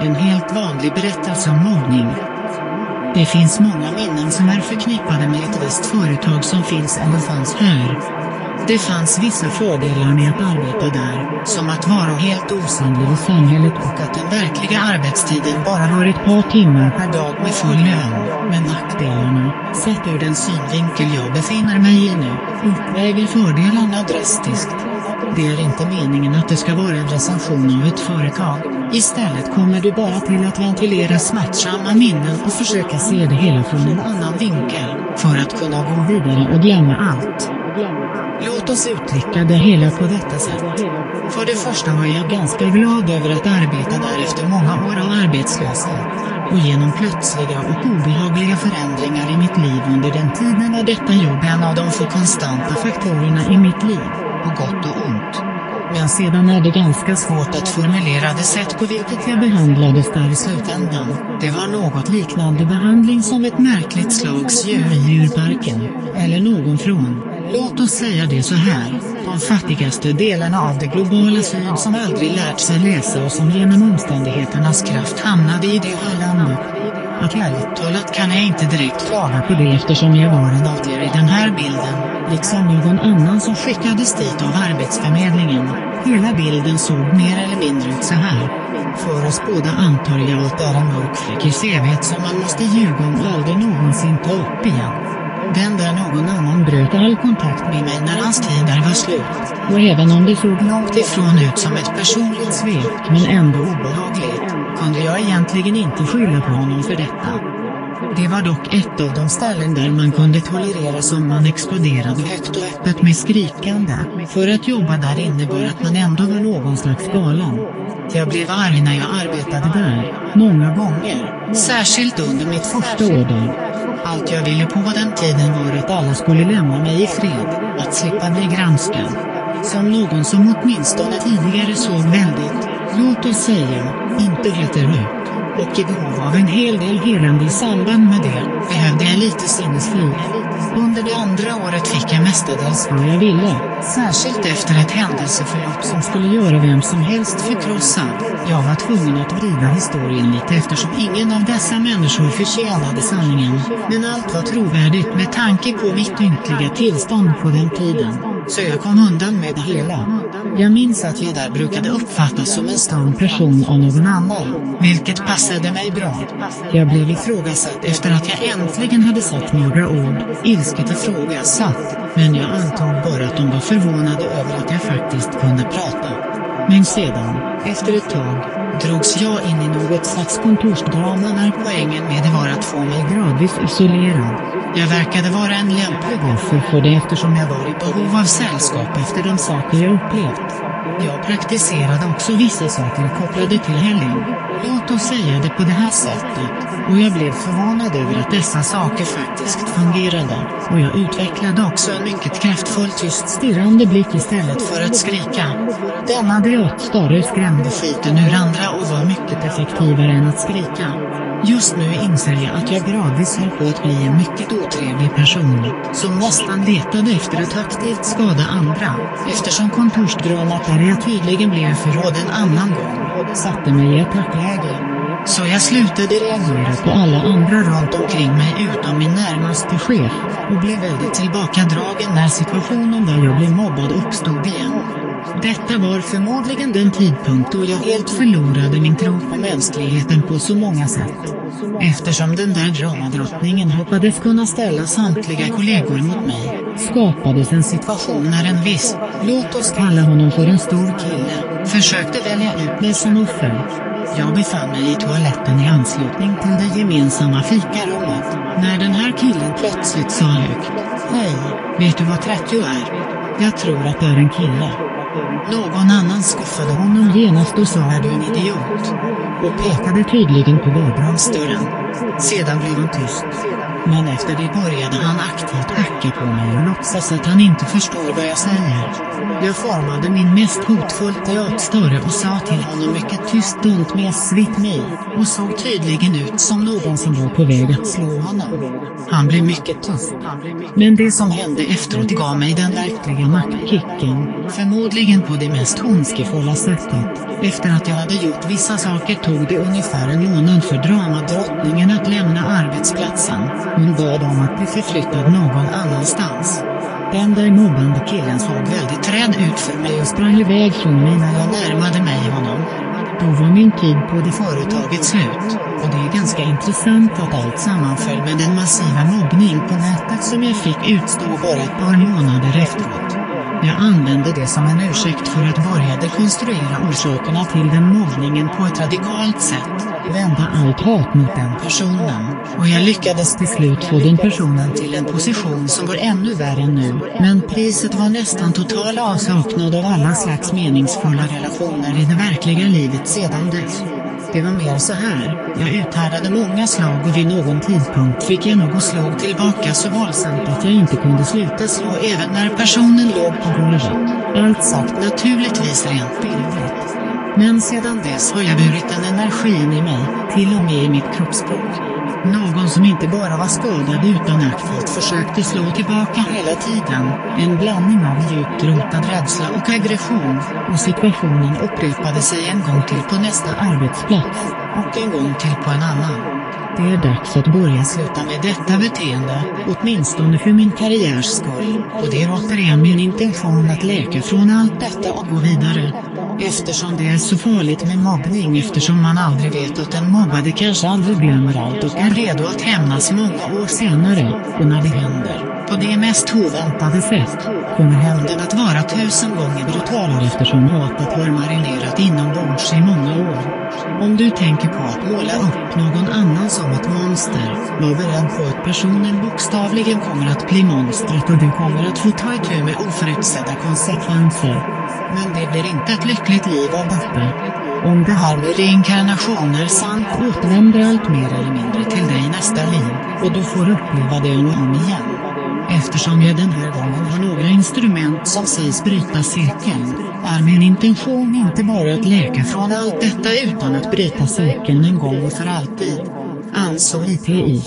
En helt vanlig berättelse om mobbning. Det finns många minnen som är förknippade med ett visst företag som finns eller fanns här. Det fanns vissa fördelar med att arbeta där, som att vara helt osynlig i samhället och att den verkliga arbetstiden bara var ett par timmar per dag med full lön. Men nackdelarna, sett ur den synvinkel jag befinner mig i nu, uppväger fördelarna drastiskt. Det är inte meningen att det ska vara en recension av ett företag. Istället kommer du bara till att ventilera smärtsamma minnen och försöka se det hela från en annan vinkel, för att kunna gå vidare och glömma allt. Låt oss uttrycka det hela på detta sätt. För det första var jag ganska glad över att arbeta där efter många år av arbetslöshet. Och genom plötsliga och obehagliga förändringar i mitt liv under den tiden är detta jobb en av de få konstanta faktorerna i mitt liv, på gott och ont. Men sedan är det ganska svårt att formulera det sätt på vilket jag behandlades där i slutändan. Det var något liknande behandling som ett märkligt slags djur i djurparken, eller någon från, låt oss säga det så här, de fattigaste delarna av det globala syd som aldrig lärt sig läsa och som genom omständigheternas kraft hamnade i det här landet. Att ärligt talat kan jag inte direkt svara på det eftersom jag var en av er i den här bilden, liksom någon annan som skickades dit av Arbetsförmedlingen. Hela bilden såg mer eller mindre ut så här. För oss båda antar jag att det är en mörk fläck i CVt som man måste ljuga om och aldrig någonsin ta upp igen. Den där någon annan bröt all kontakt med mig när hans tid där var slut. Och även om det såg långt ifrån ut som ett personligt svek men ändå obehagligt, kunde jag egentligen inte skylla på honom för detta. Det var dock ett av de ställen där man kunde tolerera som man exploderade högt och öppet med skrikande. För att jobba där innebar att man ändå var någon slags galen. Jag blev arg när jag arbetade där, många gånger, särskilt under mitt första år där. Allt jag ville på den tiden var att alla skulle lämna mig i fred, att slippa bli granskad. Som någon som åtminstone tidigare såg väldigt, låt oss säga, inte heter mjuk, Och i behov av en hel del helande i samband med det, behövde jag lite sinnesfrid. Under det andra året fick jag mestadels vad jag ville, särskilt efter ett händelseförlopp som skulle göra vem som helst förkrossad. Jag var tvungen att vrida historien lite eftersom ingen av dessa människor förtjänade sanningen, men allt var trovärdigt med tanke på mitt ynkliga tillstånd på den tiden. Så jag kom undan med det hela. Jag minns att jag där brukade uppfattas som en stum person av någon annan, vilket passade mig bra. Jag blev ifrågasatt efter att jag äntligen hade sagt några ord, ilsket ifrågasatt, men jag antog bara att de var förvånade över att jag faktiskt kunde prata. Men sedan, efter ett tag, drogs jag in i något slags kontorsdrama när poängen med det var att få mig gradvis isolerad. Jag verkade vara en lämplig offer för det eftersom jag var i behov av sällskap efter de saker jag upplevt. Jag praktiserade också vissa saker kopplade till helgen. Låt oss säga det på det här sättet. Och jag blev förvånad över att dessa saker faktiskt fungerade. Och jag utvecklade också en mycket kraftfull tyst stirrande blick istället för att skrika. Denna diotstare skrämde skiten ur andra och var mycket effektivare än att skrika. Just nu inser jag att jag gradvis höll på att bli en mycket otrevlig person, som nästan letade efter att aktivt skada andra, eftersom kontorsdramat där jag tydligen blev förrådd en annan gång, satte mig i ett tackläge. Så jag slutade reagera på alla andra runt omkring mig utom min närmaste chef, och blev väldigt tillbakadragen när situationen där jag blev mobbad uppstod igen. Detta var förmodligen den tidpunkt då jag helt förlorade min tro på mänskligheten på så många sätt. Eftersom den där dramadrottningen hoppades kunna ställa samtliga kollegor mot mig, skapades en situation när en viss, låt oss kalla honom för en stor kille, försökte välja ut mig som offer. Jag befann mig i toaletten i anslutning till det gemensamma fikarummet, när den här killen plötsligt sa högt. Hej, vet du vad 30 är? Jag tror att det är en kille. Någon annan skuffade honom genast och sa är du en idiot? Och pekade tydligen på badrumsdörren. Sedan blev hon tyst. Men efter det började han aktivt hacka på mig och låtsas att han inte förstår vad jag säger. Jag formade min mest hotfullt teatstare och sa till honom mycket tyst don't mess with me, och såg tydligen ut som någon som var på väg att slå honom. Han blev mycket tuff. Men det som hände efteråt gav mig den verkliga maktkicken. Förmodligen verkligen på det mest ondskefulla sättet. Efter att jag hade gjort vissa saker tog det ungefär en månad för dramadrottningen att lämna arbetsplatsen. Hon bad om att bli förflyttad någon annanstans. Den där mobbande killen såg väldigt rädd ut för mig och sprang iväg från mig när jag närmade mig honom. Då var min tid på det företaget slut, och det är ganska intressant att allt sammanföll med den massiva mobbning på nätet som jag fick utstå bara ett par månader efteråt. Jag använde det som en ursäkt för att börja dekonstruera orsakerna till den mobbningen på ett radikalt sätt, vända allt hat mot den personen, och jag lyckades till slut få den personen till en position som var ännu värre än nu, men priset var nästan total avsaknad av alla slags meningsfulla relationer i det verkliga livet sedan dess. Det var mer så här, jag uthärdade många slag och vid någon tidpunkt fick jag nog och slog tillbaka så våldsamt att jag inte kunde sluta slå även när personen låg på golvet. Allt sagt naturligtvis rent bildligt. Men sedan dess har jag burit den energin i mig, till och med i mitt kroppsspråk. Någon som inte bara var skadad utan aktivt försökte slå tillbaka hela tiden, en blandning av djupt rotad rädsla och aggression, och situationen upprepade sig en gång till på nästa arbetsplats, och en gång till på en annan. Det är dags att börja sluta med detta beteende, åtminstone för min karriärs skull, och det är återigen min intention att läka från allt detta och gå vidare. Eftersom det är så farligt med mobbning eftersom man aldrig vet att den mobbade kanske aldrig glömmer allt och är redo att hämnas många år senare, och när det händer, på det mest oväntade sätt, kommer hämnden att vara tusen gånger brutalare eftersom hatet har marinerat inombords i många år. Om du tänker på att måla upp någon annan som ett monster, var beredd på personen bokstavligen kommer att bli monstret och du kommer att få ta itu med oförutsedda konsekvenser. Men det blir inte ett lyckligt liv av detta. Om det här med reinkarnation är sant återvänder allt mer eller mindre till dig nästa liv, och du får uppleva det om och om igen. Eftersom jag den här gången har några instrument som sägs bryta cirkeln, är min intention inte bara att läka från allt detta utan att bryta cirkeln en gång och för alltid. Alltså IPI.